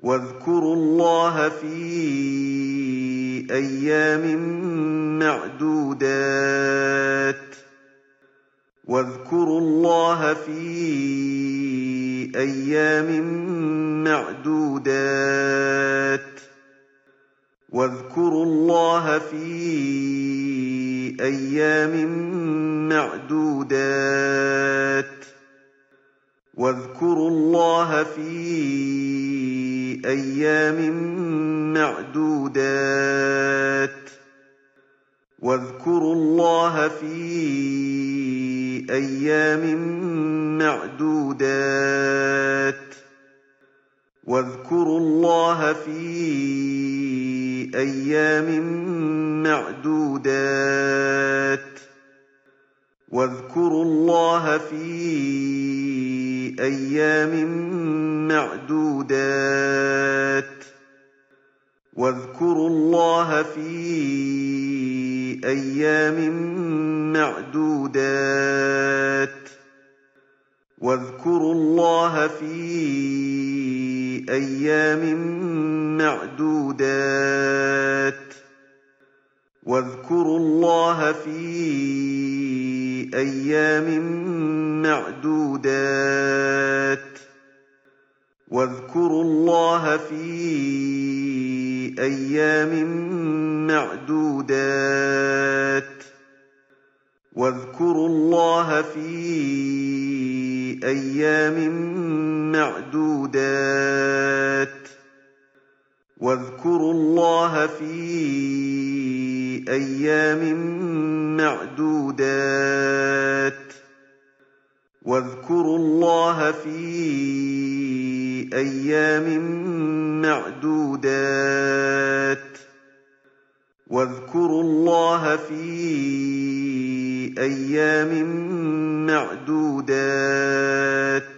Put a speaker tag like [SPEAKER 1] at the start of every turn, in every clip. [SPEAKER 1] واذكروا الله في أيام معدودات واذكروا الله في أيام معدودات واذكروا الله في أيام معدودات واذكروا الله في في أيام معدودات واذكروا الله في أيام معدودات واذكروا الله في أيام معدودات واذكروا الله في أيام معدودات واذكروا الله في أيام معدودات واذكروا الله في أيام معدودات واذكروا الله في أيام معدودات واذكروا الله في أيام معدودات واذكروا الله في أيام معدودات واذكروا الله في أيام معدودات واذكروا الله في أيام معدودات واذكروا الله في أيام معدودات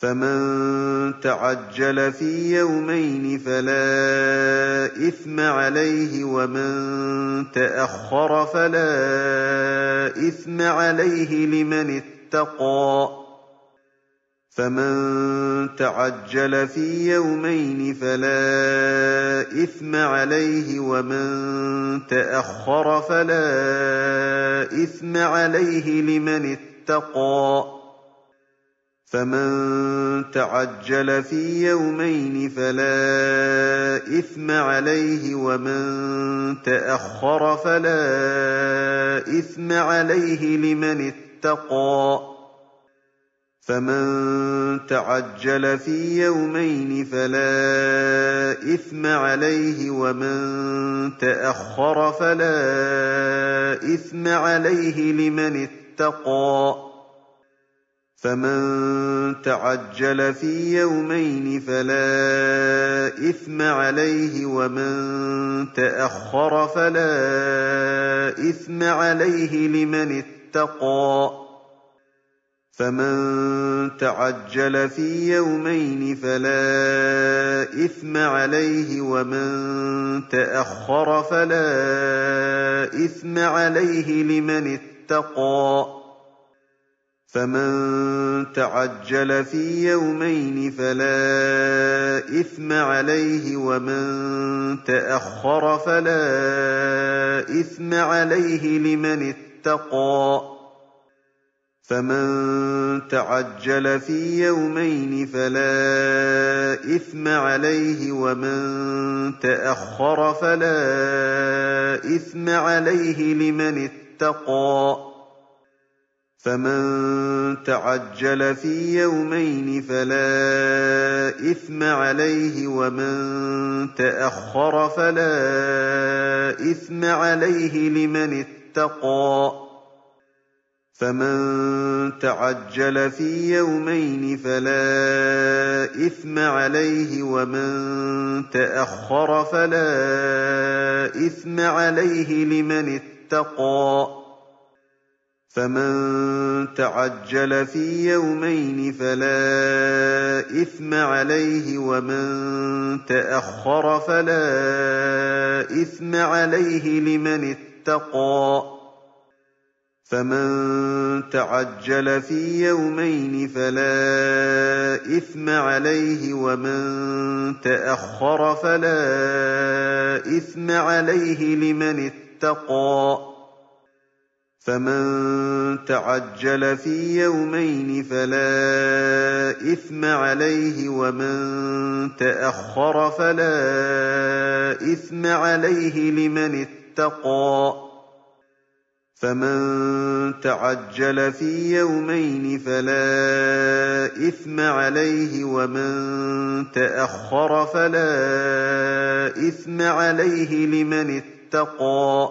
[SPEAKER 1] فمن تعجل في يومين فلا إثم عليه ومن تأخر فلا إثم عليه لمن اتقى فمن تعجل في يومين فلا إثم عليه ومن تأخر فلا إثم عليه لمن اتقى فمن تعجل في يومين فلا إثم عليه ومن تأخر فلا إثم عليه لمن اتقى فمن تعجل في يومين فلا إثم عليه ومن تأخر فلا إثم عليه لمن اتقى فمن تعجل في يومين فلا إثم عليه ومن تأخر فلا إثم عليه لمن اتقى فمن تعجل في يومين فلا إثم عليه ومن تأخر فلا إثم عليه لمن اتقى فمن تعجل في يومين فلا إثم عليه ومن تأخر فلا إثم عليه لمن اتقى فمن تعجل في يومين فلا إثم عليه ومن تأخر فلا إثم عليه لمن اتقى فمن تعجل في يومين فلا إثم عليه ومن تأخر فلا إثم عليه لمن اتقى فمن تعجل في يومين فلا إثم عليه ومن تأخر فلا إثم عليه لمن اتقى فمن تعجل في يومين فلا إثم عليه ومن تأخر فلا إثم عليه لمن اتقى فمن تعجل في يومين فلا إثم عليه ومن تأخر فلا إثم عليه لمن اتقى فمن تعجل في يومين فلا إثم عليه ومن تأخر فلا إثم عليه لمن اتقى فمن تعجل في يومين فلا إثم عليه ومن تأخر فلا إثم عليه لمن اتقى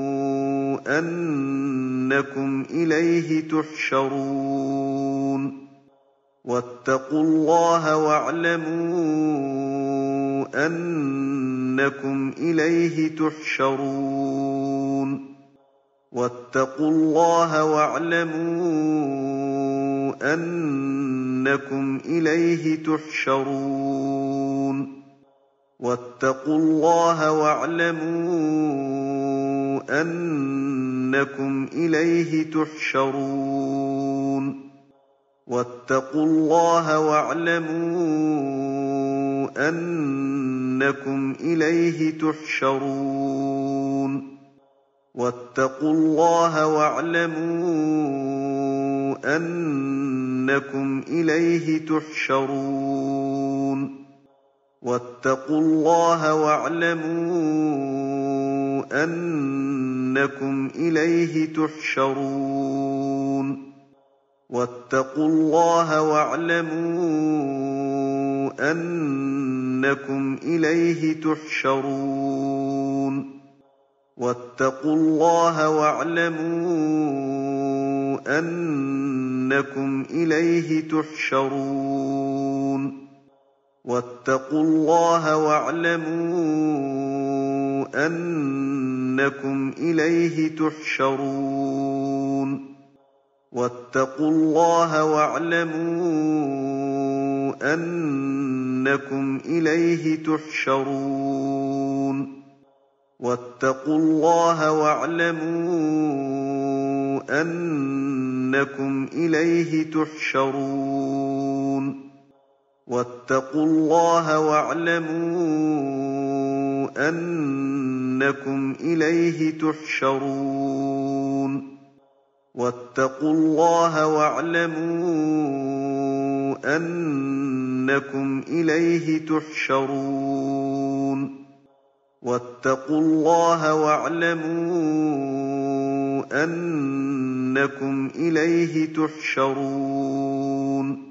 [SPEAKER 1] أنكم إليه تحشرون واتقوا الله واعلموا أنكم إليه تحشرون واتقوا الله واعلموا أنكم إليه تحشرون واتقوا الله واعلموا أنكم إليه تحشرون واتقوا الله واعلموا أنكم إليه تحشرون واتقوا الله واعلموا أنكم إليه تحشرون واتقوا الله واعلموا أنكم إليه تحشرون واتقوا الله واعلموا أنكم إليه تحشرون واتقوا الله واعلموا أنكم إليه تحشرون واتقوا الله واعلموا أنكم إليه تحشرون واتقوا الله واعلموا أنكم إليه تحشرون واتقوا الله واعلموا أنكم إليه تحشرون واتقوا الله واعلموا أنكم إليه تحشرون واتقوا الله واعلموا أنكم إليه تحشرون واتقوا الله واعلموا أنكم إليه تحشرون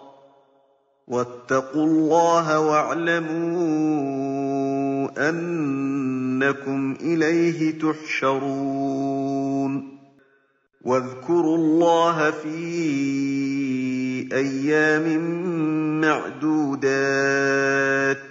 [SPEAKER 1] واتقوا الله واعلموا أنكم إليه تحشرون واذكروا الله في أيام معدودات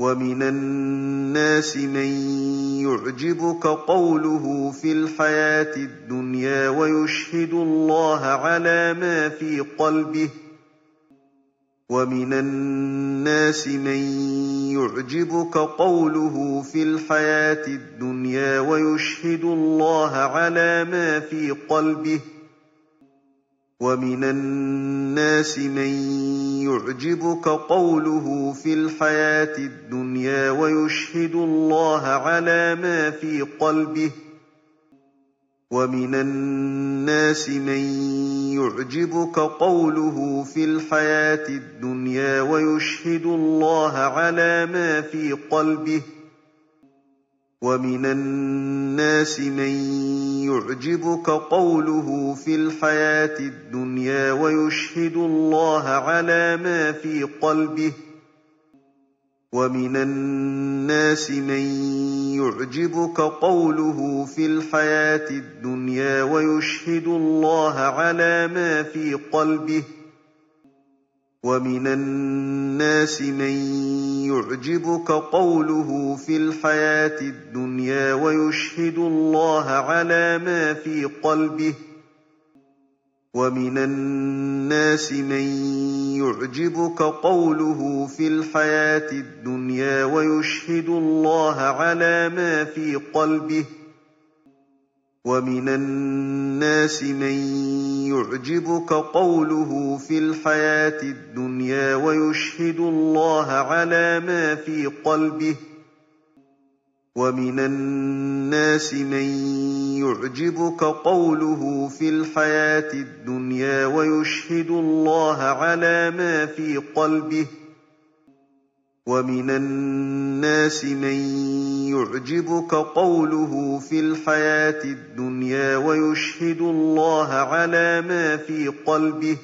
[SPEAKER 1] ومن الناس من يعجبك قوله في الحياة الدنيا ويشهد الله على ما في قلبه ومن الناس من يعجبك قوله في الحياة الدنيا ويشهد الله على ما في قلبه ومن الناس من يعجبك قوله في الحياة الدنيا ويشهد الله على ما في قلبه ومن الناس من يعجبك قوله في الحياة الدنيا ويشهد الله على ما في قلبه ومن الناس من يعجبك قوله في الحياة الدنيا ويشهد الله على ما في قلبه ومن الناس من يعجبك قوله في الحياة الدنيا ويشهد الله على ما في قلبه ومن الناس من يعجبك قوله في الحياة الدنيا ويشهد الله على ما في قلبه ومن الناس من يعجبك قوله في الحياة الدنيا ويشهد الله على ما في قلبه ومن الناس من يعجبك قوله في الحياة الدنيا ويشهد الله على ما في قلبه ومن الناس من يعجبك قوله في الحياة الدنيا ويشهد الله على ما في قلبه ومن الناس من يعجبك قوله في الحياة الدنيا ويشهد الله على ما في قلبه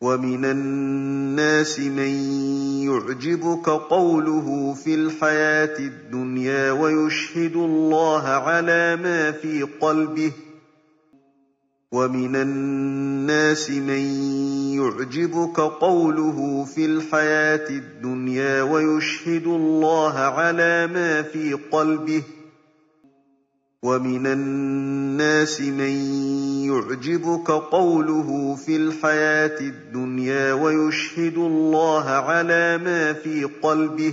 [SPEAKER 1] ومن الناس من يعجبك قوله في الحياة الدنيا ويشهد الله على ما في قلبه ومن الناس من يعجبك قوله في الحياة الدنيا ويشهد الله على ما في قلبه ومن الناس من يعجبك قوله في الحياة الدنيا ويشهد الله على ما في قلبه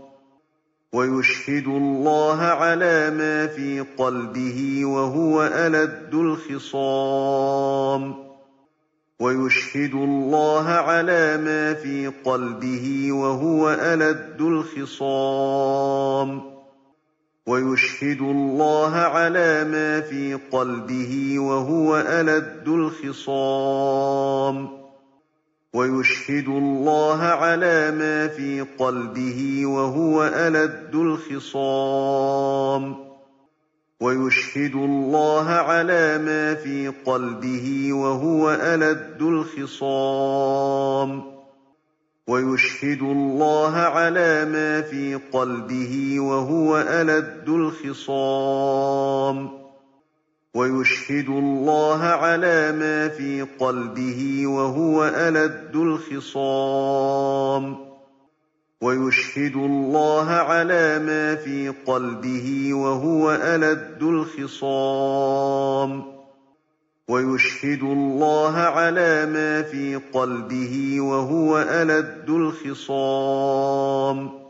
[SPEAKER 1] ويشهد الله على ما في قلبه وهو ألد الخصام ويشهد الله على ما في قلبه وهو ألد الخصام ويشهد الله على ما في قلبه وهو ألد الخصام ويشهد الله على ما في قلبه وهو ألد الخصام ويشهد الله على ما في قلبه وهو ألد الخصام ويشهد الله على ما في قلبه وهو ألد الخصام ويشهد الله على ما في قلبه وهو ألد الخصام ويشهد الله على ما في قلبه وهو ألد الخصام ويشهد الله على ما في قلبه وهو ألد الخصام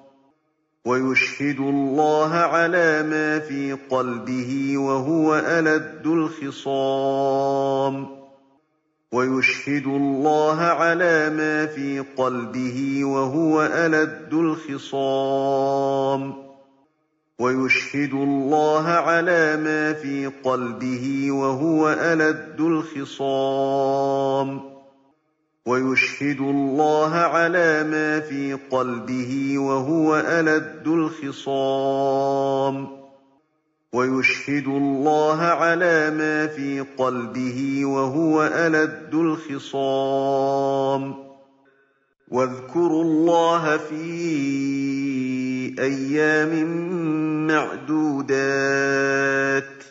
[SPEAKER 1] ويشهد الله على ما في قلبه وهو ألد الخصام ويشهد الله على ما في قلبه وهو ألد الخصام ويشهد الله على ما في قلبه وهو ألد الخصام ويشهد الله على ما في قلبه وهو ألد الخصام ويشهد الله على ما في قلبه وهو ألد الخصام واذكروا الله في أيام معدودات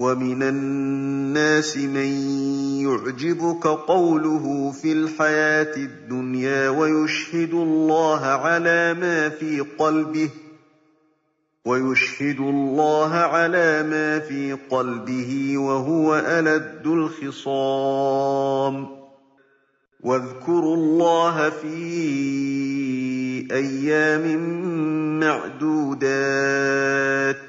[SPEAKER 1] ومن الناس من يعجبك قوله في الحياة الدنيا ويشهد الله على ما في قلبه ويشهد الله على ما في قلبه وهو ألد الخصام واذكروا الله في أيام معدودات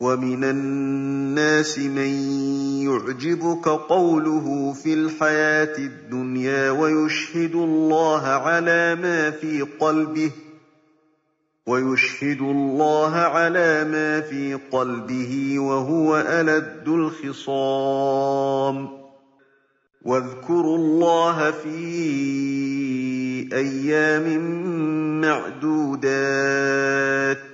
[SPEAKER 1] ومن الناس من يعجبك قوله في الحياة الدنيا ويشهد الله على ما في قلبه ويشهد الله على ما في قلبه وهو ألد الخصام واذكروا الله في أيام معدودات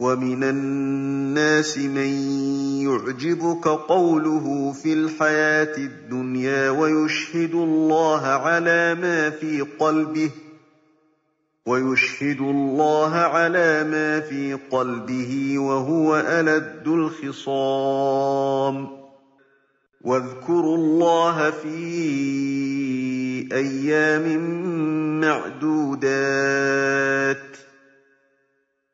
[SPEAKER 1] ومن الناس من يعجبك قوله في الحياة الدنيا ويشهد الله على ما في قلبه ويشهد الله على ما في قلبه وهو ألد الخصام واذكروا الله في أيام معدودات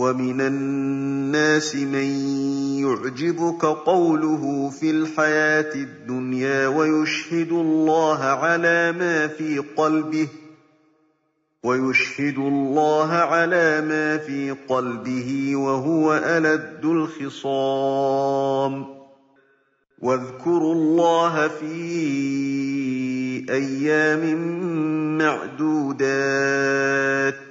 [SPEAKER 1] ومن الناس من يعجبك قوله في الحياة الدنيا ويشهد الله على ما في قلبه ويشهد الله على ما في قلبه وهو ألد الخصام واذكروا الله في أيام معدودات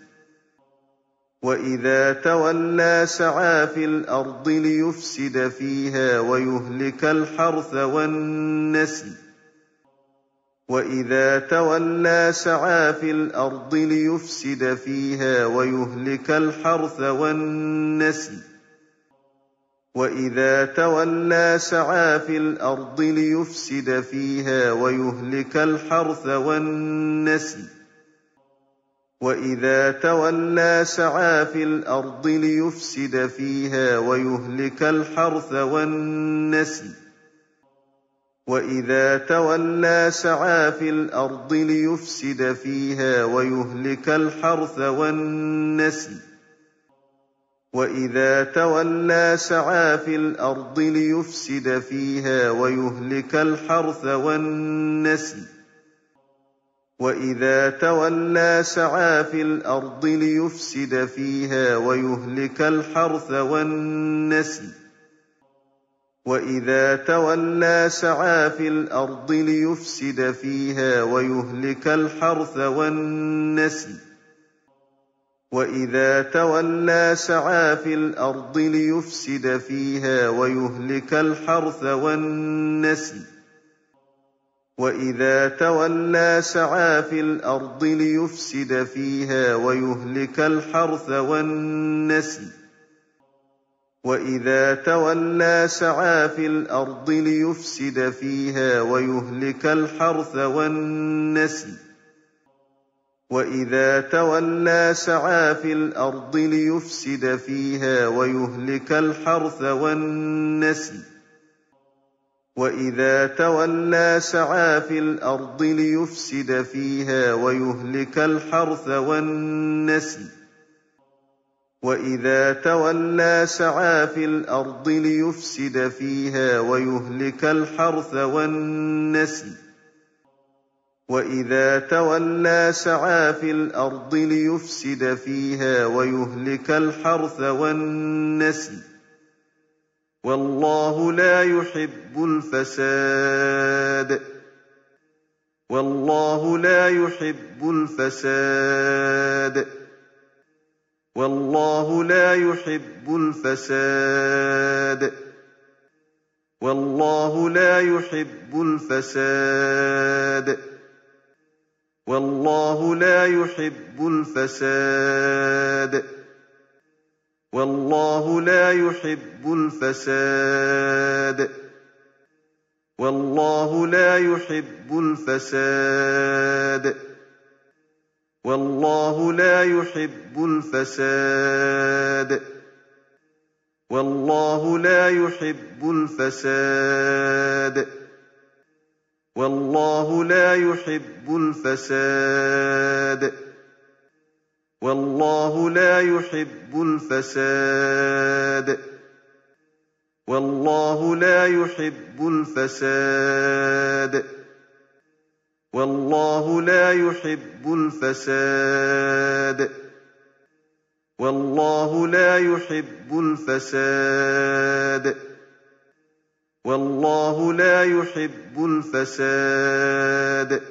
[SPEAKER 1] وَإِذَا تَوَلَّىٰ سَعَىٰ فِي الْأَرْضِ لِيُفْسِدَ فِيهَا وَيُهْلِكَ الْحَرْثَ وَالنَّسْلَ وَإِذَا تَوَلَّىٰ سَعَىٰ فِي الْأَرْضِ لِيُفْسِدَ فِيهَا وَيُهْلِكَ الْحَرْثَ وَالنَّسْلَ وَإِذَا تَوَلَّىٰ سَعَىٰ فِي الْأَرْضِ لِيُفْسِدَ فِيهَا وَيُهْلِكَ الْحَرْثَ وَالنَّسْلَ وإذا تولى سعى في الأرض ليفسد فيها ويهلك الحرث والنسل وإذا تولى سعى في الأرض ليفسد فيها ويهلك الحرث والنسل وإذا تولى سعى في الأرض ليفسد فيها ويهلك الحرث والنسل وإذا تولى سعى في الأرض ليفسد فيها ويهلك الحرث والنسل وإذا تولى سعى في الأرض ليفسد فيها ويهلك الحرث والنسل وإذا تولى سعى في الأرض ليفسد فيها ويهلك الحرث والنسل وإذا تولى سعى في الأرض ليفسد فيها ويهلك الحرث والنسل وإذا تولى سعى في الأرض ليفسد فيها ويهلك الحرث والنسل وإذا تولى سعى في الأرض ليفسد فيها ويهلك الحرث والنسل وَإِذَا تَوَلَّىٰ سَعَىٰ فِي الْأَرْضِ لِيُفْسِدَ فِيهَا وَيُهْلِكَ الْحَرْثَ وَالنَّسْلَ وَإِذَا تَوَلَّىٰ سَعَىٰ فِي الْأَرْضِ لِيُفْسِدَ فِيهَا وَيُهْلِكَ الْحَرْثَ وَالنَّسْلَ وَإِذَا تَوَلَّىٰ سَعَىٰ فِي الْأَرْضِ لِيُفْسِدَ فِيهَا وَيُهْلِكَ الْحَرْثَ وَالنَّسْلَ والله لا يحب الفساد والله لا يحب الفساد والله لا يحب الفساد والله لا يحب الفساد والله لا يحب الفساد والله لا يحب الفساد والله لا يحب الفساد والله لا يحب الفساد والله لا يحب الفساد والله لا يحب الفساد والله لا يحب الفساد والله لا يحب الفساد والله لا يحب الفساد والله لا يحب الفساد والله لا يحب الفساد والله لا يحب الفساد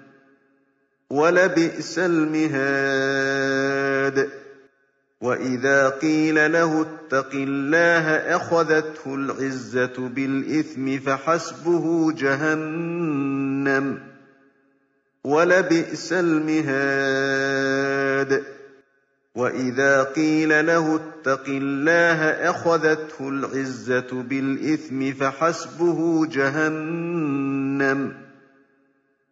[SPEAKER 1] ولبئس المهاد وإذا قيل له اتق الله أخذته العزة بالإثم فحسبه جهنم ولبئس المهاد وإذا قيل له اتق الله أخذته العزة بالإثم فحسبه جهنم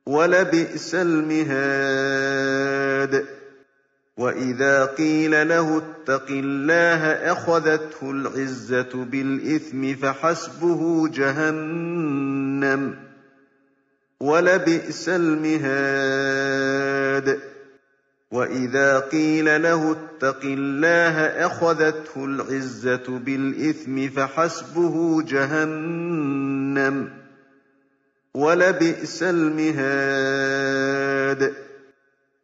[SPEAKER 1] ولبئس المهاد وإذا قيل له اتق الله أخذته العزة بالإثم فحسبه جهنم ولبئس المهاد وإذا قيل له اتق الله أخذته العزة بالإثم فحسبه جهنم ولبئس المهاد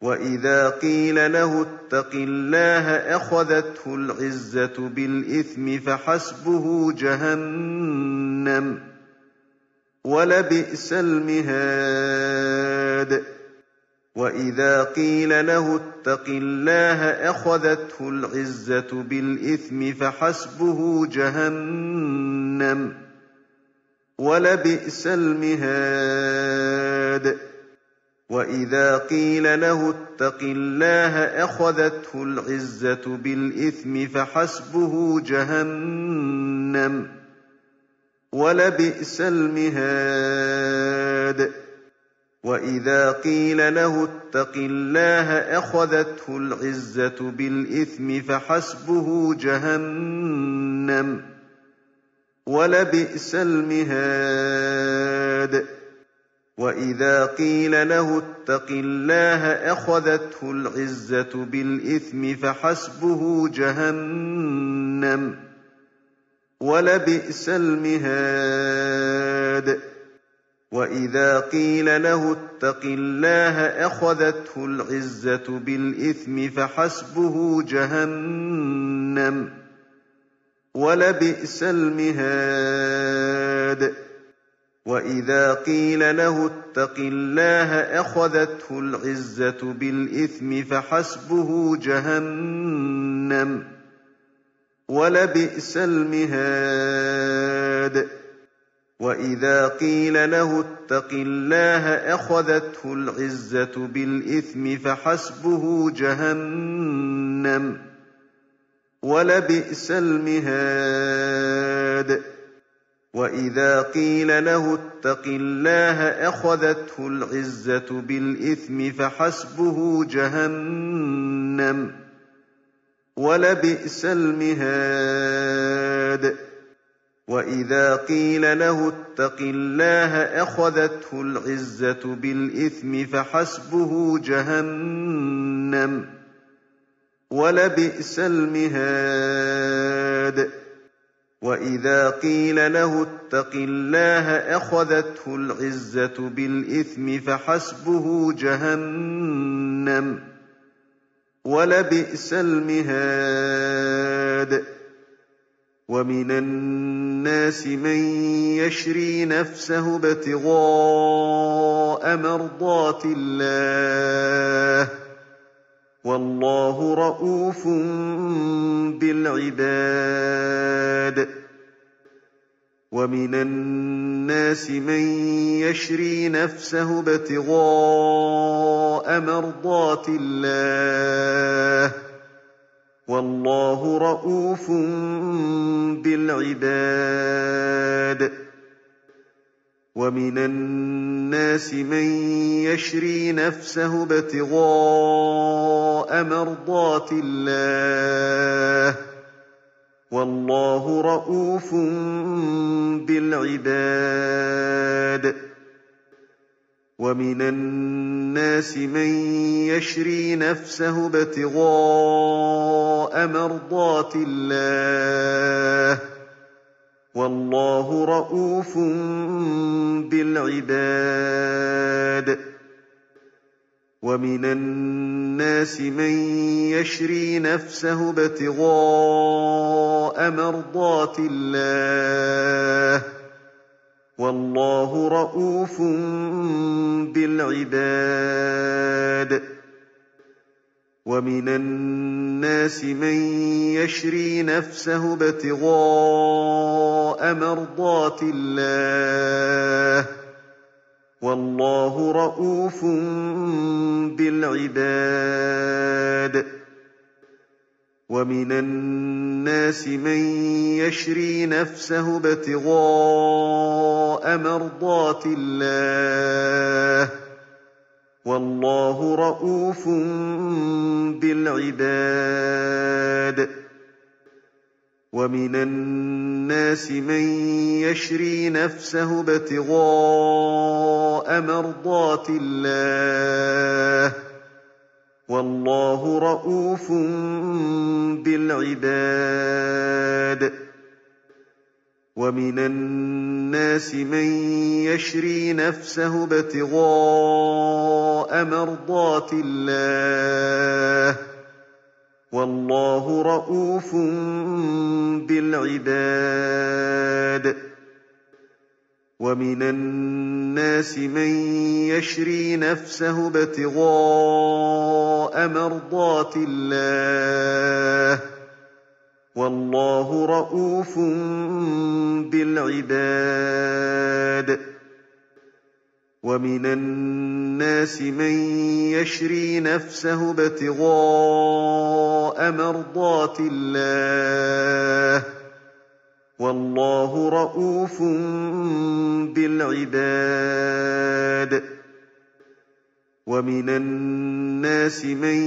[SPEAKER 1] وإذا قيل له اتق الله أخذته العزة بالإثم فحسبه جهنم ولبئس المهاد وإذا قيل له اتق الله أخذته العزة بالإثم فحسبه جهنم ولبئس المهاد وإذا قيل له اتق الله أخذته العزة بالإثم فحسبه جهنم ولبئس المهاد وإذا قيل له اتق الله أخذته العزة بالإثم فحسبه جهنم ولبئس المهاد وإذا قيل له اتق الله أخذته العزة بالإثم فحسبه جهنم ولبئس المهاد وإذا قيل له اتق الله أخذته العزة بالإثم فحسبه جهنم ولبئس المهاد وإذا قيل له اتق الله أخذته العزة بالإثم فحسبه جهنم ولبئس المهاد وإذا قيل له اتق الله أخذته العزة بالإثم فحسبه جهنم ولبئس المهاد وإذا قيل له اتق الله أخذته العزة بالإثم فحسبه جهنم ولبئس المهاد وإذا قيل له اتق الله أخذته العزة بالإثم فحسبه جهنم ولبئس المهاد وإذا قيل له اتق الله أخذته العزة بالإثم فحسبه جهنم ولبئس المهاد ومن الناس من يشري نفسه ابتغاء مرضات الله والله رؤوف بالعباد ومن الناس من يشري نفسه ابتغاء مرضات الله والله رؤوف بالعباد ومن الناس من يشري نفسه ابتغاء مرضات الله والله رؤوف بالعباد ومن الناس من يشري نفسه ابتغاء مرضات الله والله رؤوف بالعباد ومن الناس من يشري نفسه ابتغاء مرضات الله والله رؤوف بالعباد ومن الناس من يشري نفسه ابتغاء مرضات الله والله رؤوف بالعباد ومن الناس من يشري نفسه ابتغاء مرضات الله والله رؤوف بالعباد ومن الناس من يشري نفسه ابتغاء مرضات الله والله رؤوف بالعباد ومن الناس من يشري نفسه ابتغاء مرضات الله والله رؤوف بالعباد ومن الناس من يشري نفسه ابتغاء مرضات الله والله رؤوف بالعباد ومن الناس من يشري نفسه ابتغاء مرضات الله والله رؤوف بالعباد ومن الناس من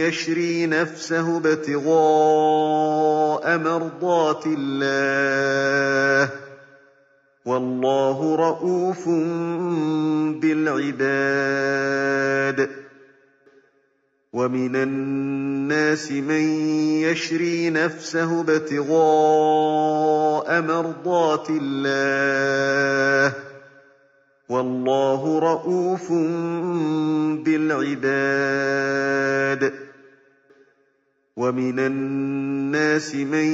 [SPEAKER 1] يشري نفسه ابتغاء مرضات الله والله رؤوف بالعباد ومن الناس من يشري نفسه ابتغاء مرضات الله والله رؤوف بالعباد ومن الناس من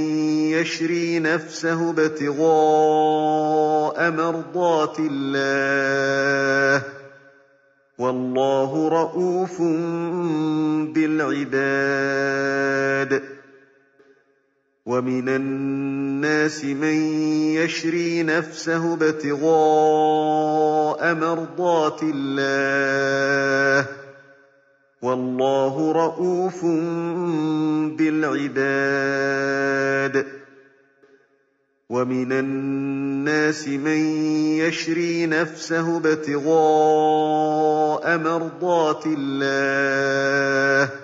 [SPEAKER 1] يشري نفسه ابتغاء مرضات الله والله رؤوف بالعباد ومن الناس من يشري نفسه ابتغاء مرضات الله والله رؤوف بالعباد ومن الناس من يشري نفسه ابتغاء مرضات الله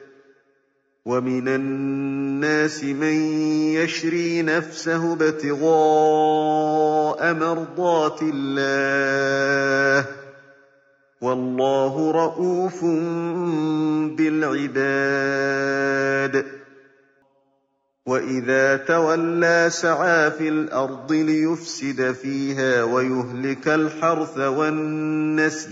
[SPEAKER 1] ومن الناس من يشري نفسه ابتغاء مرضات الله والله رءوف بالعباد واذا تولى سعى في الارض ليفسد فيها ويهلك الحرث والنسل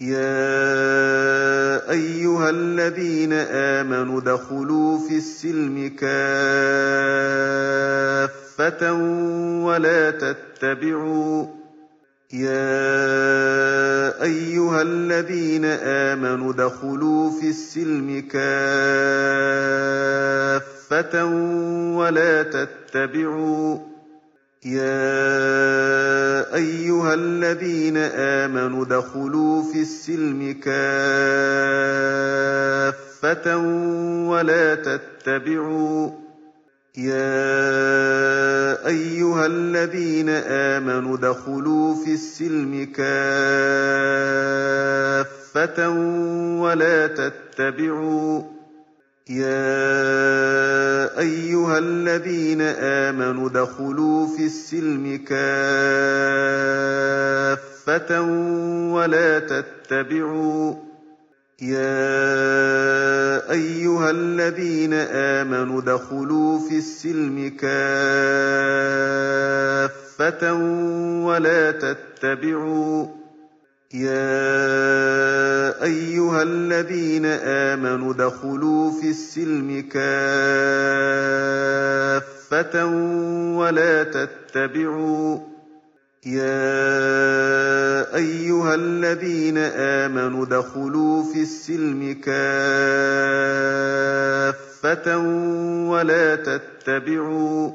[SPEAKER 1] يا أيها الذين آمنوا دخلوا في السلم كافة ولا تتبعوا يا أيها الذين آمنوا دخلوا في السلم كافة ولا تتبعوا يا أيها الذين آمنوا دخلوا في السلم كافة ولا تتبعوا يا أيها الذين آمنوا دخلوا في السلم كافة ولا تتبعوا يا أيها الذين آمنوا ادخلوا في السلم كافة ولا تتبعوا يا أيها الذين آمنوا ادخلوا في السلم كافة ولا تتبعوا يا أيها الذين آمنوا دخلوا في السلم كافة ولا تتبعوا يا أيها الذين آمنوا دخلوا في السلم كافة ولا تتبعوا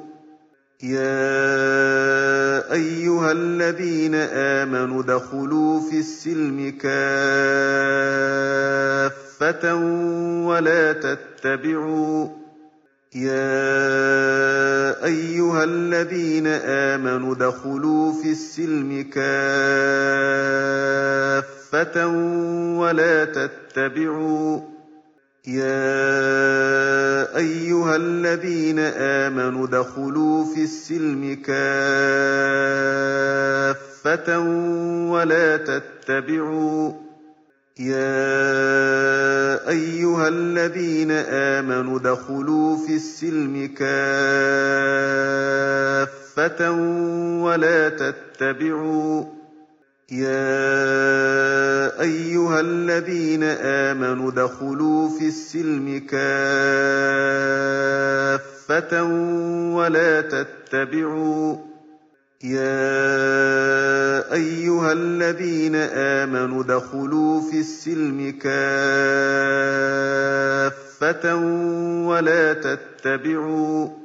[SPEAKER 1] يا أيها الذين آمنوا ادخلوا في السلم كافة ولا تتبعوا يا أيها الذين آمنوا ادخلوا في السلم كافة ولا تتبعوا يا أيها الذين آمنوا ادخلوا في السلم كافة ولا تتبعوا يا أيها الذين آمنوا ادخلوا في السلم كافة ولا تتبعوا يا أيها الذين آمنوا ادخلوا في السلم كافة ولا تتبعوا يا أيها الذين آمنوا ادخلوا في السلم كافة ولا تتبعوا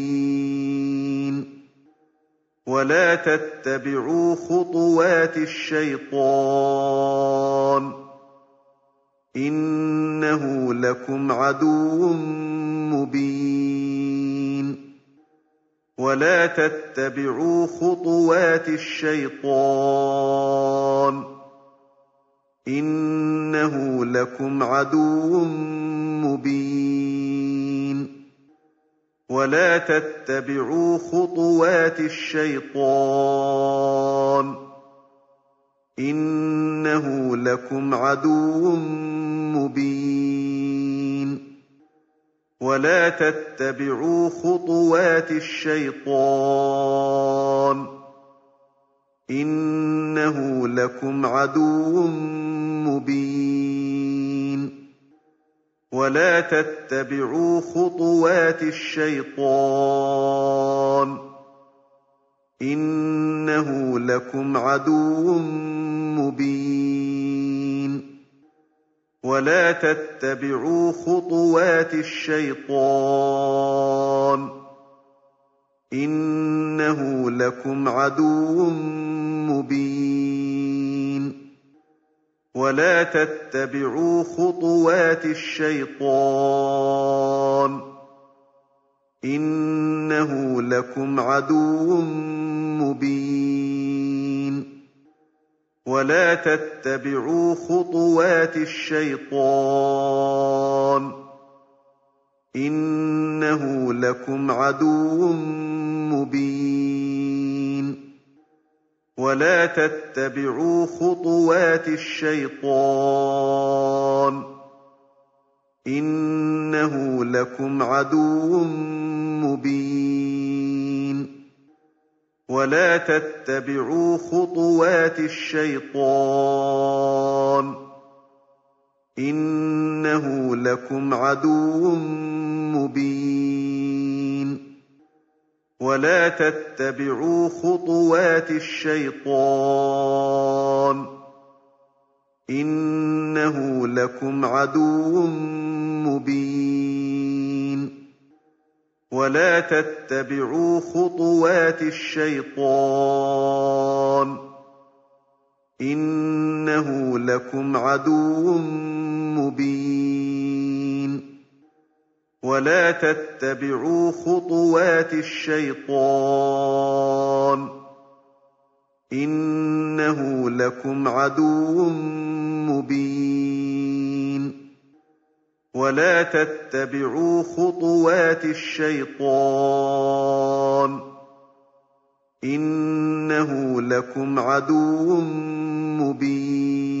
[SPEAKER 1] ولا تتبعوا خطوات الشيطان إنه لكم عدو مبين ولا تتبعوا خطوات الشيطان إنه لكم عدو مبين ولا تتبعوا خطوات الشيطان إنه لكم عدو مبين ولا تتبعوا خطوات الشيطان إنه لكم عدو مبين ولا تتبعوا خطوات الشيطان إنه لكم عدو مبين ولا تتبعوا خطوات الشيطان إنه لكم عدو مبين ولا تتبعوا خطوات الشيطان إنه لكم عدو مبين ولا تتبعوا خطوات الشيطان إنه لكم عدو مبين ولا تتبعوا خطوات الشيطان إنه لكم عدو مبين ولا تتبعوا خطوات الشيطان إنه لكم عدو مبين ولا تتبعوا خطوات الشيطان إنه لكم عدو مبين ولا تتبعوا خطوات الشيطان إنه لكم عدو مبين ولا تتبعوا خطوات الشيطان إنه لكم عدو مبين ولا تتبعوا خطوات الشيطان إنه لكم عدو مبين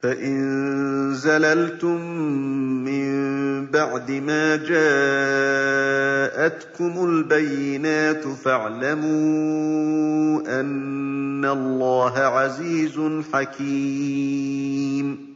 [SPEAKER 1] فَإِن زَلَلْتُم مِّن بَعْدِ مَا جَاءَتْكُمُ الْبَيِّنَاتُ فَاعْلَمُوا أَنَّ اللَّهَ عَزِيزٌ حَكِيمٌ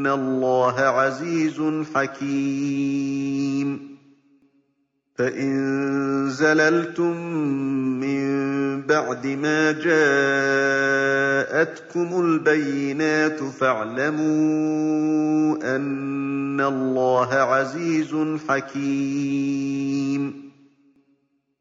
[SPEAKER 1] إِنَّ اللَّهَ عَزِيزٌ حَكِيمٌ فَإِن زَلَلْتُم مِّن بَعْدِ مَا جَاءَتْكُمُ الْبَيِّنَاتُ فَاعْلَمُوا أَنَّ اللَّهَ عَزِيزٌ حَكِيمٌ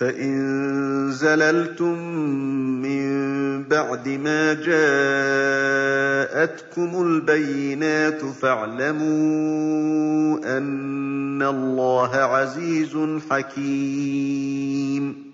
[SPEAKER 1] فَإِن زَلَلْتُم مِّن بَعْدِ مَا جَاءَتْكُمُ الْبَيِّنَاتُ فَاعْلَمُوا أَنَّ اللَّهَ عَزِيزٌ حَكِيمٌ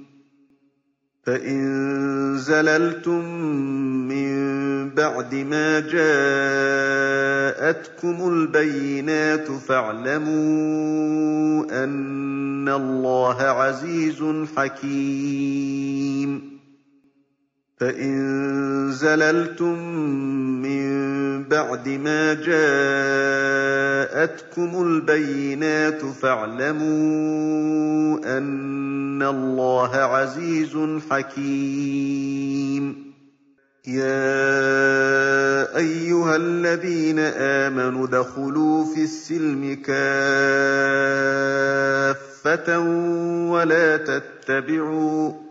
[SPEAKER 1] فَإِن زَلَلْتُم مِّن بَعْدِ مَا جَاءَتْكُمُ الْبَيِّنَاتُ فَاعْلَمُوا أَنَّ اللَّهَ عَزِيزٌ حَكِيمٌ فإن زللتم من بعد ما جاءتكم البينات فاعلموا أن الله عزيز حكيم يا أيها الذين آمنوا دخلوا في السلم كافة ولا تتبعوا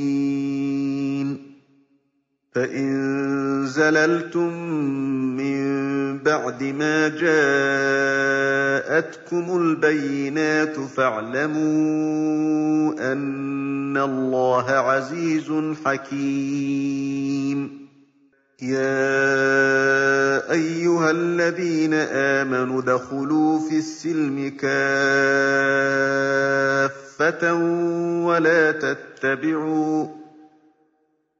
[SPEAKER 1] فإن زللتم من بعد ما جاءتكم البينات فاعلموا أن الله عزيز حكيم يا أيها الذين آمنوا ادخلوا في السلم كافة ولا تتبعوا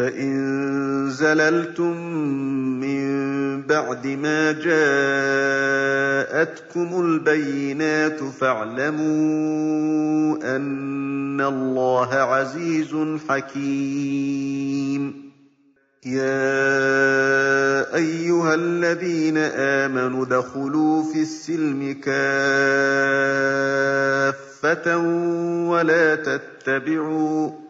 [SPEAKER 1] فإن زللتم من بعد ما جاءتكم البينات فاعلموا أن الله عزيز حكيم يا أيها الذين آمنوا دخلوا في السلم كافة ولا تتبعوا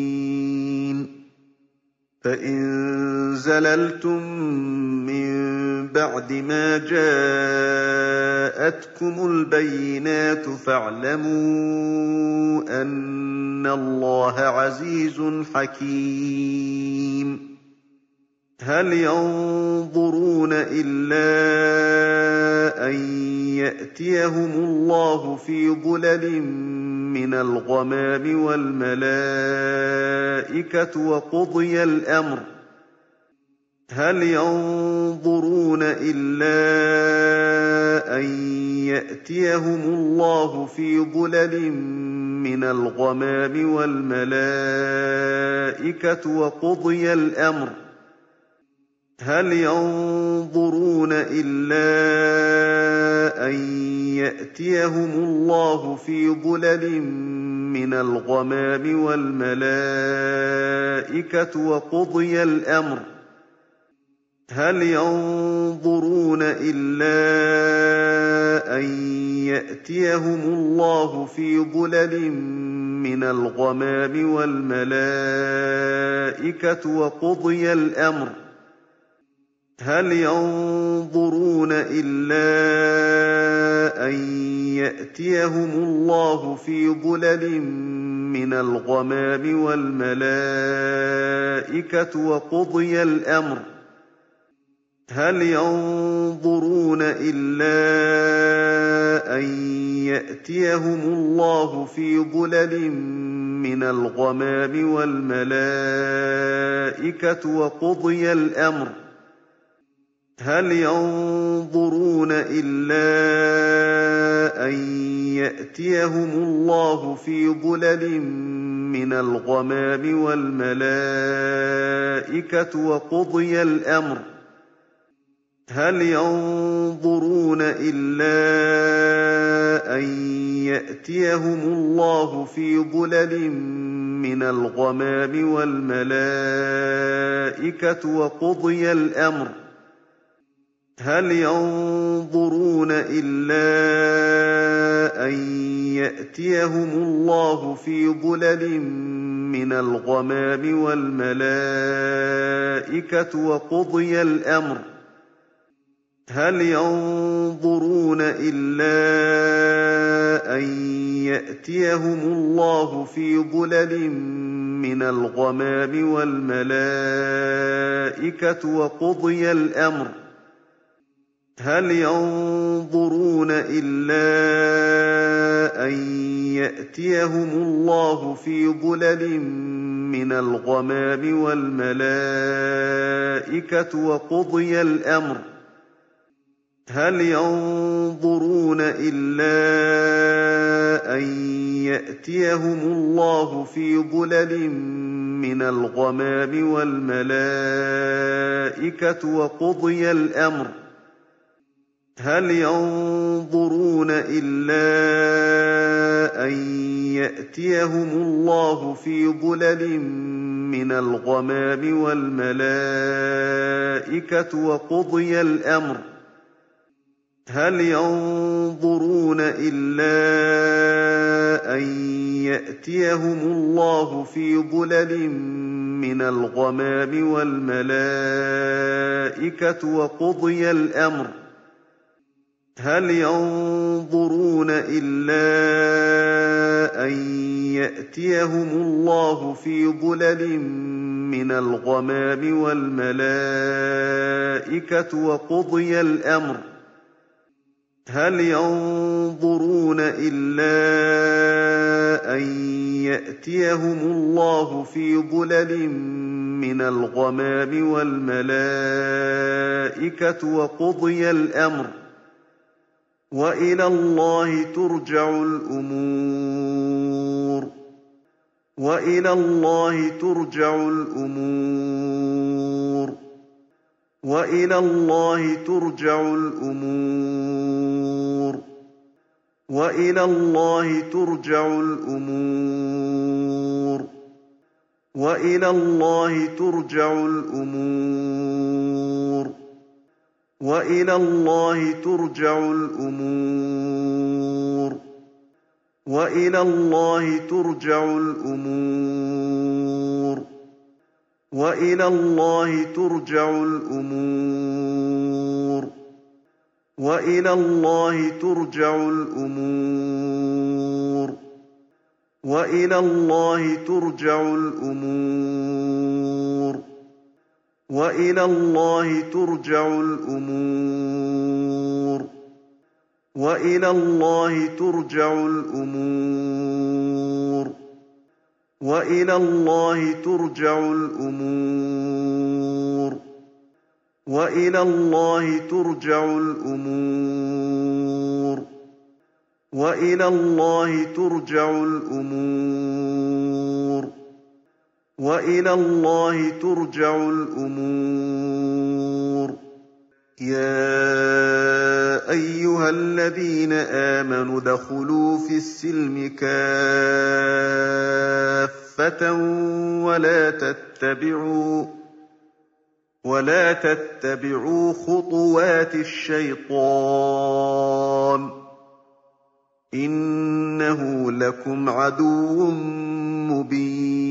[SPEAKER 1] فإن زللتم من بعد ما جاءتكم البينات فاعلموا أن الله عزيز حكيم هل ينظرون إلا أن يأتيهم الله في ظلل مِّنَ الْغَمَامِ وَالْمَلَائِكَةُ وَقُضِيَ الْأَمْرُ ۚ هَلْ يَنظُرُونَ إِلَّا أَن يَأْتِيَهُمُ اللَّهُ فِي ظُلَلٍ مِّنَ الْغَمَامِ وَالْمَلَائِكَةُ وَقُضِيَ الْأَمْرُ هل ينظرون إلا أن يأتيهم الله في ظلل من الغمام والملائكة وقضي الأمر هل ينظرون إلا أن يأتيهم الله في ظلل من الغمام والملائكة وقضي الأمر هل ينظرون إلا أن يأتيهم الله في ظلل من الغمام والملائكة وقضي الأمر هل ينظرون إلا أن يأتيهم الله في ظلل من الغمام والملائكة وقضي الأمر هَلْ يَنظُرُونَ إِلَّا أَن يَأْتِيَهُمُ اللَّهُ فِي ظُلَلٍ مِّنَ الْغَمَامِ وَالْمَلَائِكَةُ وَقُضِيَ الْأَمْرُ ۚ هَلْ يَنظُرُونَ إِلَّا أَن يَأْتِيَهُمُ اللَّهُ فِي ظُلَلٍ مِّنَ الْغَمَامِ وَالْمَلَائِكَةُ وَقُضِيَ الْأَمْرُ هَلْ يَنظُرُونَ إِلَّا أَن يَأْتِيَهُمُ اللَّهُ فِي ظُلَلٍ مِّنَ الْغَمَامِ وَالْمَلَائِكَةُ وَقُضِيَ الْأَمْرُ ۚ هَلْ يَنظُرُونَ إِلَّا أَن يَأْتِيَهُمُ اللَّهُ فِي ظُلَلٍ مِّنَ الْغَمَامِ وَالْمَلَائِكَةُ وَقُضِيَ الْأَمْرُ هل ينظرون إلا أن يأتيهم الله في ظلل من الغمام والملائكة وقضي الأمر هل ينظرون إلا أن يأتيهم الله في ظلل من الغمام والملائكة وقضي الأمر هل ينظرون إلا أن يأتيهم الله في ظلل من الغمام والملائكة وقضي الأمر هل ينظرون إلا أن يأتيهم الله في ظلل من الغمام والملائكة وقضي الأمر ۖ هل ينظرون إلا أن يأتيهم الله في ظلل من الغمام والملائكة وقضي الأمر هل ينظرون إلا أن يأتيهم الله في ظلل من الغمام والملائكة وقضي الأمر ۖ وإلى الله ترجع الأمور وإلى الله ترجع الأمور وإلى الله ترجع الأمور وإلى الله ترجع الأمور وإلى الله ترجع الأمور وإلى الله ترجع الأمور وإلى الله ترجع الأمور وإلى الله ترجع الأمور وإلى الله ترجع الأمور وإلى الله ترجع الأمور وإلى الله ترجع الأمور وإلى الله ترجع الأمور وإلى الله ترجع الأمور وإلى الله ترجع الأمور وإلى الله ترجع الأمور وإلى الله ترجع الأمور يا أيها الذين آمنوا دخلوا في السلم كافة ولا تتبعوا ولا تتبعوا خطوات الشيطان إنه لكم عدو مبين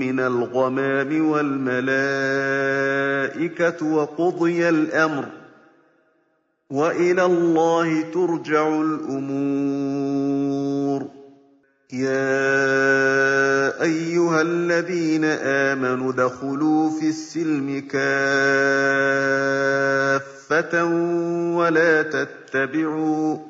[SPEAKER 1] مِّنَ الْغَمَامِ وَالْمَلَائِكَةُ وَقُضِيَ الْأَمْرُ ۚ وَإِلَى اللَّهِ تُرْجَعُ الْأُمُورُ يَا أَيُّهَا الَّذِينَ آمَنُوا ادْخُلُوا فِي السِّلْمِ كَافَّةً وَلَا تَتَّبِعُوا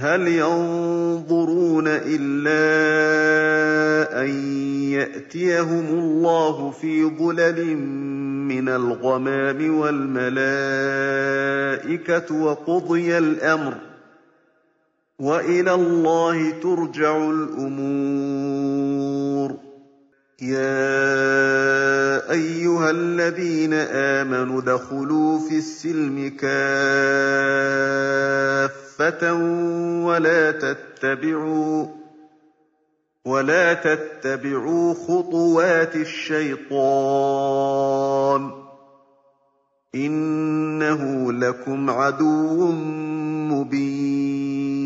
[SPEAKER 1] هل ينظرون إلا أن يأتيهم الله في ظلل من الغمام والملائكة وقضي الأمر وإلى الله ترجع الأمور يا أيها الذين آمنوا دخلوا في السلم كافة كَفَّةً وَلَا تَتَّبِعُوا وَلَا تَتَّبِعُوا خُطُوَاتِ الشَّيْطَانِ ۚ إِنَّهُ لَكُمْ عَدُوٌّ مُّبِينٌ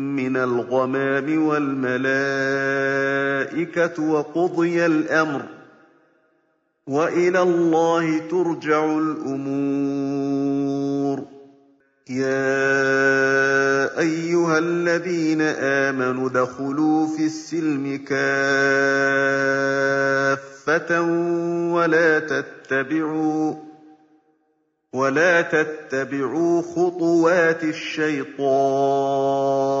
[SPEAKER 1] مِّنَ الْغَمَامِ وَالْمَلَائِكَةُ وَقُضِيَ الْأَمْرُ ۚ وَإِلَى اللَّهِ تُرْجَعُ الْأُمُورُ يَا أَيُّهَا الَّذِينَ آمَنُوا ادْخُلُوا فِي السِّلْمِ كَافَّةً وَلَا تَتَّبِعُوا ولا تتبعوا خطوات الشيطان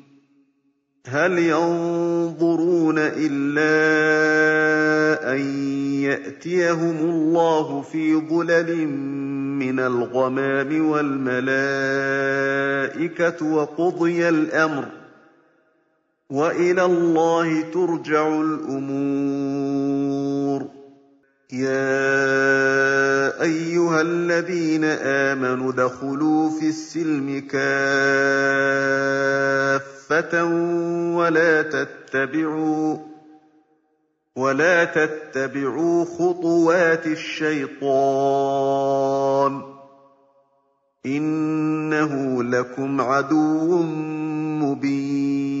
[SPEAKER 1] هَلْ يَنظُرُونَ إِلَّا أَن يَأْتِيَهُمُ اللَّهُ فِي ظُلَلٍ مِّنَ الْغَمَامِ وَالْمَلَائِكَةُ وَقُضِيَ الْأَمْرُ ۚ وَإِلَى اللَّهِ تُرْجَعُ الْأُمُورُ يَا أَيُّهَا الَّذِينَ آمَنُوا ادْخُلُوا فِي السِّلْمِ كَافَّةً كَافَّةً وَلَا تَتَّبِعُوا وَلَا تَتَّبِعُوا خُطُوَاتِ الشَّيْطَانِ إِنَّهُ لَكُمْ عَدُوٌّ مُّبِينٌ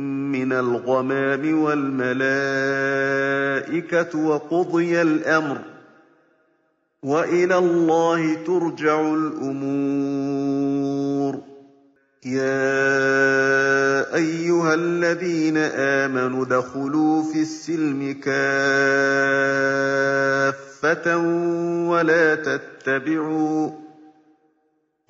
[SPEAKER 1] مِّنَ الْغَمَامِ وَالْمَلَائِكَةُ وَقُضِيَ الْأَمْرُ ۚ وَإِلَى اللَّهِ تُرْجَعُ الْأُمُورُ يا أيها الذين آمنوا ادخلوا في السلم كافة ولا تتبعوا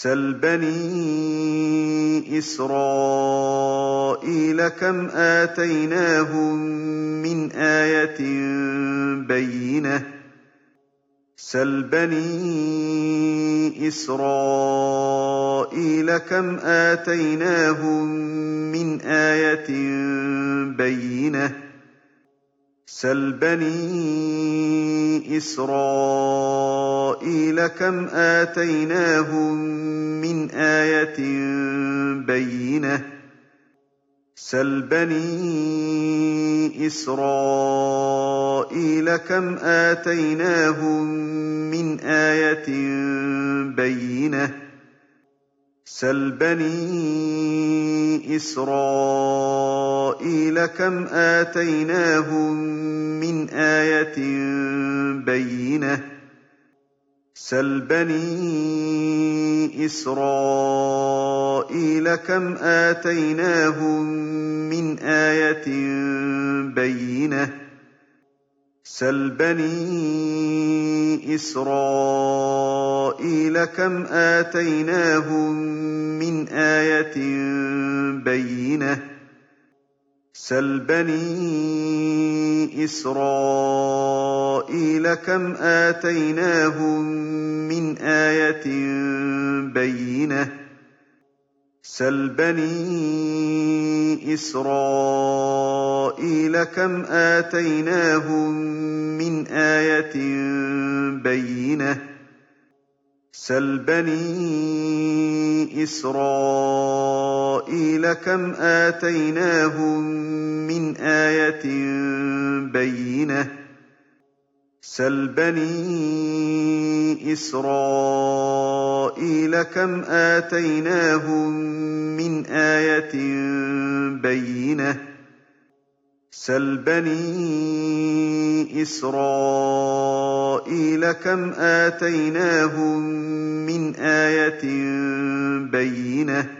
[SPEAKER 1] سَلْ بَنِي إِسْرَائِيلَ كَمْ آتَيْنَاهُم مِّنْ آيَةٍ بَيِّنَةٍ سَلْ بَنِي إِسْرَائِيلَ كَمْ آتَيْنَاهُم مِّنْ آيَةٍ بَيِّنَةٍ سَلْ بَنِي إِسْرَائِيلَ كَمْ آتَيْنَاهُم مِّنْ آيَةٍ بَيِّنَةٍ سَلْ بَنِي إِسْرَائِيلَ كَمْ آتَيْنَاهُم مِّنْ آيَةٍ بَيِّنَةٍ سَلْ بَنِي إِسْرَائِيلَ كَمْ آتَيْنَاهُم مِّنْ آيَةٍ بَيِّنَةٍ سَلْ بَنِي إِسْرَائِيلَ كَمْ آتَيْنَاهُم مِّنْ آيَةٍ بَيِّنَةٍ سَلْ بَنِي إِسْرَائِيلَ كَمْ آتَيْنَاهُم مِّنْ آيَةٍ بَيِّنَةٍ سَلْ بَنِي إِسْرَائِيلَ كَمْ آتَيْنَاهُم مِّنْ آيَةٍ بَيِّنَةٍ سَلْ بَنِي إِسْرَائِيلَ كَمْ آتَيْنَاهُم مِّنْ آيَةٍ بَيِّنَةٍ سَلْ بَنِي إِسْرَائِيلَ كَمْ آتَيْنَاهُم مِّنْ آيَةٍ بَيِّنَةٍ سَلْ بَنِي إِسْرَائِيلَ كَمْ آتَيْنَاهُم مِّنْ آيَةٍ بَيِّنَةٍ سَلْ بَنِي إِسْرَائِيلَ كَمْ آتَيْنَاهُم مِّنْ آيَةٍ بَيِّنَةٍ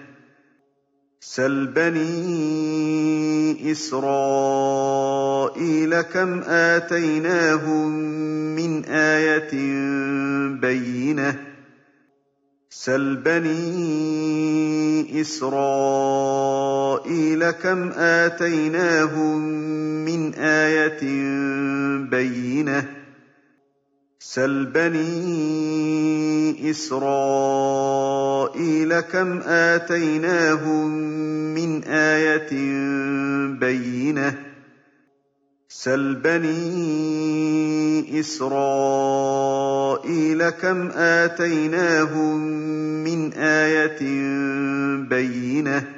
[SPEAKER 1] سَلْ بَنِي إِسْرَائِيلَ كَمْ آتَيْنَاهُم مِّنْ آيَةٍ بَيِّنَةٍ سَلْ بَنِي إِسْرَائِيلَ كَمْ آتَيْنَاهُم مِّنْ آيَةٍ بَيِّنَةٍ سَلْ بَنِي إِسْرَائِيلَ كَمْ آتَيْنَاهُم مِّنْ آيَةٍ بَيِّنَةٍ سَلْ بَنِي إِسْرَائِيلَ كَمْ آتَيْنَاهُم مِّنْ آيَةٍ بَيِّنَةٍ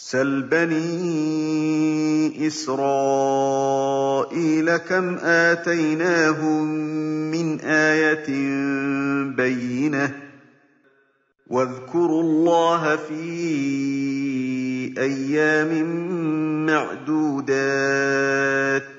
[SPEAKER 1] سَلْ بَنِي إِسْرَائِيلَ كَمْ آتَيْنَاهُم مِّنْ آيَةٍ بَيِّنَةٍ وَاذْكُرُوا اللَّهَ فِي أَيَّامٍ مَّعْدُودَاتٍ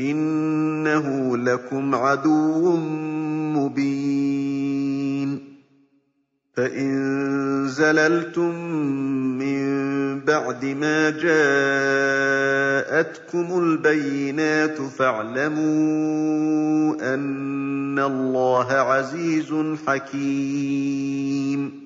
[SPEAKER 1] إِنَّهُ لَكُمْ عَدُوٌّ مُّبِينٌ فَإِن زَلَلْتُم مِّن بَعْدِ مَا جَاءَتْكُمُ الْبَيِّنَاتُ فَاعْلَمُوا أَنَّ اللَّهَ عَزِيزٌ حَكِيمٌ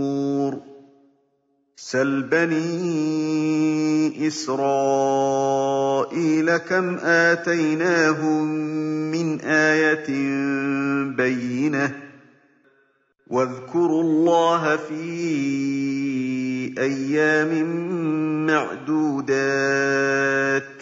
[SPEAKER 1] سَلْ بَنِي إِسْرَائِيلَ كَمْ آتَيْنَاهُم مِّنْ آيَةٍ بَيِّنَةٍ وَاذْكُرُوا اللَّهَ فِي أَيَّامٍ مَّعْدُودَاتٍ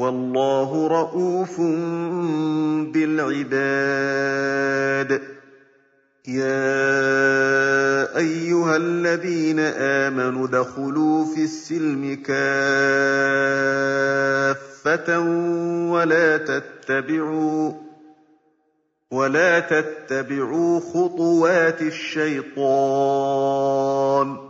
[SPEAKER 1] والله رؤوف بالعباد يا ايها الذين امنوا ادخلوا في السلم كافه ولا تتبعوا ولا تتبعوا خطوات الشيطان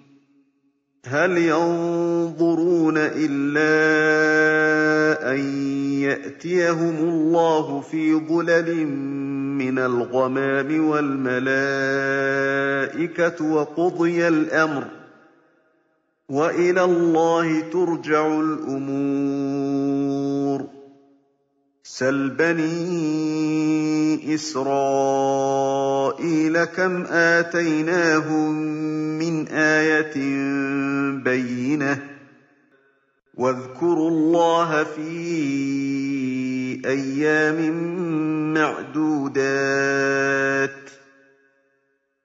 [SPEAKER 1] هَلْ يَنظُرُونَ إِلَّا أَن يَأْتِيَهُمُ اللَّهُ فِي ظُلَلٍ مِّنَ الْغَمَامِ وَالْمَلَائِكَةُ وَقُضِيَ الْأَمْرُ ۚ وَإِلَى اللَّهِ تُرْجَعُ الْأُمُورُ سَلْ بَنِي إِسْرَائِيلَ كَمْ آتَيْنَاهُم مِّنْ آيَةٍ بَيِّنَةٍ ۗ وَاذْكُرُوا اللَّهَ فِي أَيَّامٍ مَّعْدُودَاتٍ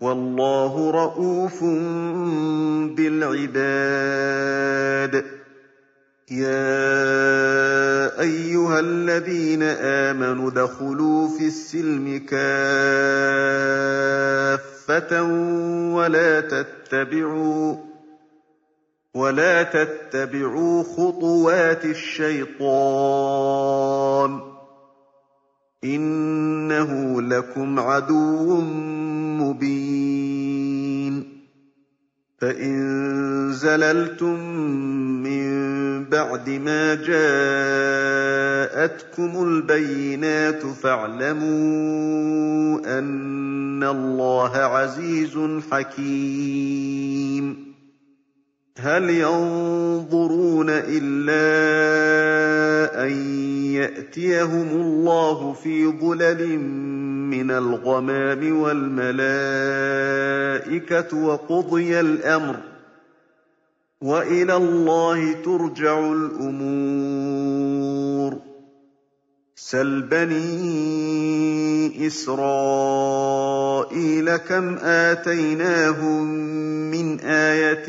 [SPEAKER 1] والله رؤوف بالعباد يا ايها الذين امنوا ادخلوا في السلم كافه ولا تتبعوا ولا تتبعوا خطوات الشيطان إِنَّهُ لَكُمْ عَدُوٌّ مُّبِينٌ فَإِن زَلَلْتُم مِّن بَعْدِ مَا جَاءَتْكُمُ الْبَيِّنَاتُ فَاعْلَمُوا أَنَّ اللَّهَ عَزِيزٌ حَكِيمٌ هل ينظرون إلا أن يأتيهم الله في ظلل من الغمام والملائكة وقضي الأمر وإلى الله ترجع الأمور سَلْ بَنِي إِسْرَائِيلَ كَمْ آتَيْنَاهُم مِّنْ آيَةٍ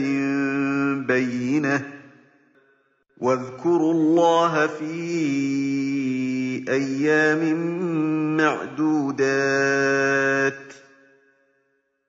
[SPEAKER 1] بَيِّنَةٍ ۗ وَاذْكُرُوا اللَّهَ فِي أَيَّامٍ مَّعْدُودَاتٍ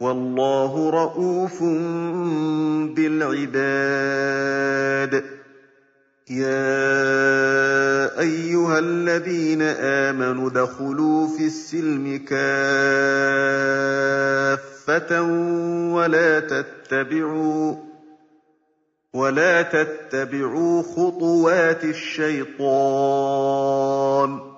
[SPEAKER 1] والله رؤوف بالعباد يا ايها الذين امنوا ادخلوا في السلم كافه ولا تتبعوا ولا تتبعوا خطوات الشيطان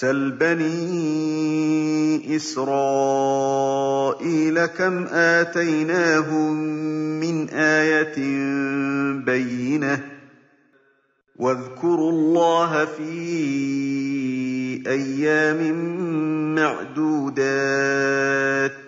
[SPEAKER 1] سَلْ بَنِي إِسْرَائِيلَ كَمْ آتَيْنَاهُم مِّنْ آيَةٍ بَيِّنَةٍ وَاذْكُرُوا اللَّهَ فِي أَيَّامٍ مَّعْدُودَاتٍ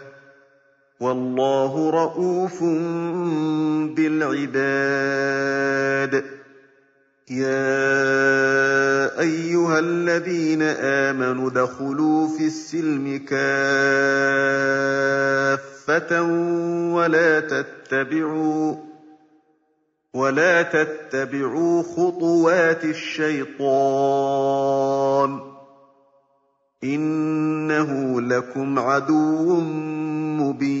[SPEAKER 1] والله رؤوف بالعباد يا أيها الذين آمنوا ادخلوا في السلم كافة ولا تتبعوا ولا تتبعوا خطوات الشيطان إنه لكم عدو مبين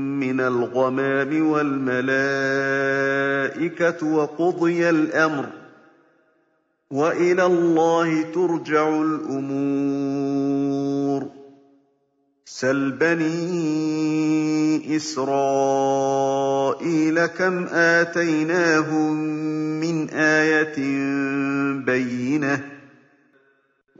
[SPEAKER 1] مِّنَ الْغَمَامِ وَالْمَلَائِكَةُ وَقُضِيَ الْأَمْرُ ۚ وَإِلَى اللَّهِ تُرْجَعُ الْأُمُورُ سَلْ بَنِي إِسْرَائِيلَ كَمْ آتَيْنَاهُم مِّنْ آيَةٍ بَيِّنَةٍ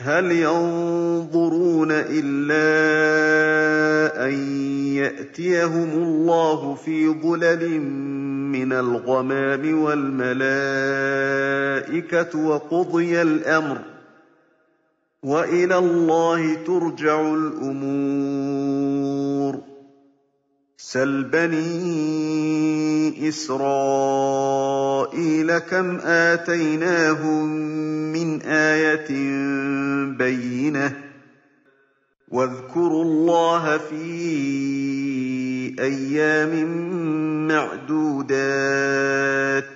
[SPEAKER 1] هَلْ يَنظُرُونَ إِلَّا أَن يَأْتِيَهُمُ اللَّهُ فِي ظُلَلٍ مِّنَ الْغَمَامِ وَالْمَلَائِكَةُ وَقُضِيَ الْأَمْرُ ۚ وَإِلَى اللَّهِ تُرْجَعُ الْأُمُورُ سَلْ بَنِي إِسْرَائِيلَ كَمْ آتَيْنَاهُم مِّنْ آيَةٍ بَيِّنَةٍ ۗ وَاذْكُرُوا اللَّهَ فِي أَيَّامٍ مَّعْدُودَاتٍ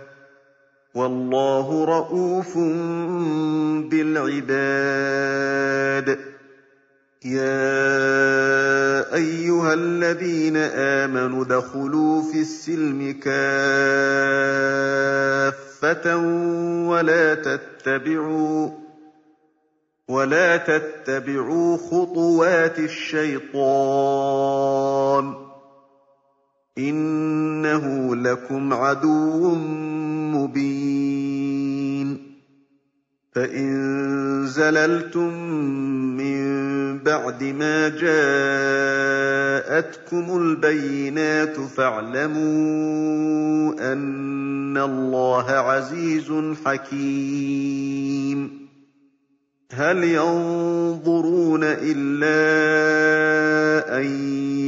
[SPEAKER 1] والله رؤوف بالعباد يا ايها الذين امنوا ادخلوا في السلم كافه ولا تتبعوا ولا تتبعوا خطوات الشيطان إِنَّهُ لَكُمْ عَدُوٌّ مُّبِينٌ فَإِن زَلَلْتُم مِّن بَعْدِ مَا جَاءَتْكُمُ الْبَيِّنَاتُ فَاعْلَمُوا أَنَّ اللَّهَ عَزِيزٌ حَكِيمٌ هَلْ يَنظُرُونَ إِلَّا أَن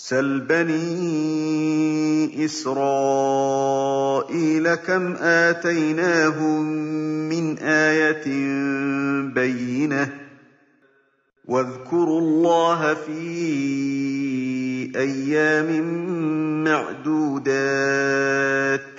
[SPEAKER 1] سَلْ بَنِي إِسْرَائِيلَ كَمْ آتَيْنَاهُم مِّنْ آيَةٍ بَيِّنَةٍ وَاذْكُرُوا اللَّهَ فِي أَيَّامٍ مَّعْدُودَاتٍ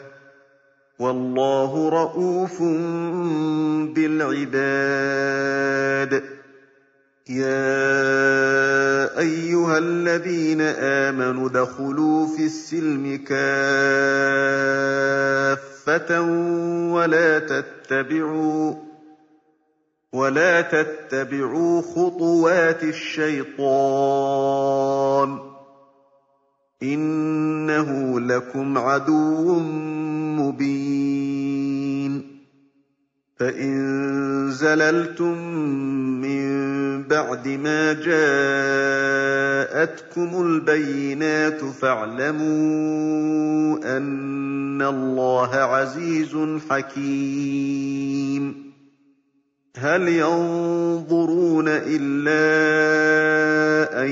[SPEAKER 1] والله رؤوف بالعباد يا ايها الذين امنوا ادخلوا في السلم كافه ولا تتبعوا ولا تتبعوا خطوات الشيطان إنه لكم عدو مبين فإن زللتم من بعد ما جاءتكم البينات فاعلموا أن الله عزيز حكيم هَلْ يَنظُرُونَ إِلَّا أَن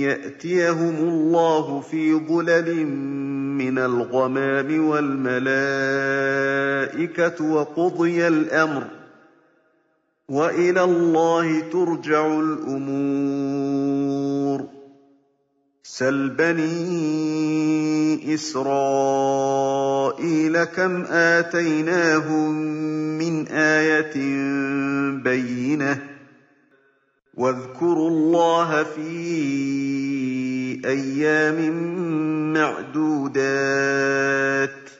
[SPEAKER 1] يَأْتِيَهُمُ اللَّهُ فِي ظُلَلٍ مِّنَ الْغَمَامِ وَالْمَلَائِكَةُ وَقُضِيَ الْأَمْرُ ۚ وَإِلَى اللَّهِ تُرْجَعُ الْأُمُورُ سَلْ بَنِي إِسْرَائِيلَ كَمْ آتَيْنَاهُم مِّنْ آيَةٍ بَيِّنَةٍ ۗ وَاذْكُرُوا اللَّهَ فِي أَيَّامٍ مَّعْدُودَاتٍ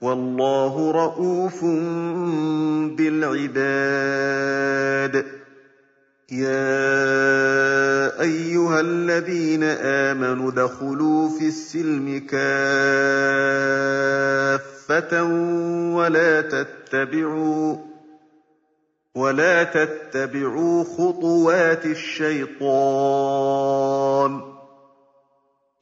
[SPEAKER 1] والله رؤوف بالعباد يا ايها الذين امنوا ادخلوا في السلم كافه ولا تتبعوا ولا تتبعوا خطوات الشيطان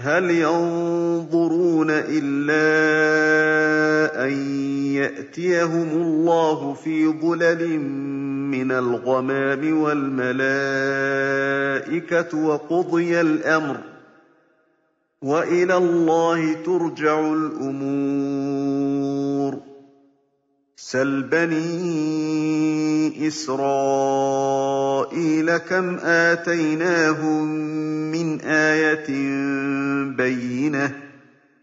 [SPEAKER 1] هَلْ يَنظُرُونَ إِلَّا أَن يَأْتِيَهُمُ اللَّهُ فِي ظُلَلٍ مِّنَ الْغَمَامِ وَالْمَلَائِكَةُ وَقُضِيَ الْأَمْرُ ۚ وَإِلَى اللَّهِ تُرْجَعُ الْأُمُورُ سَلْ بَنِي إِسْرَائِيلَ كَمْ آتَيْنَاهُم مِّنْ آيَةٍ بَيِّنَةٍ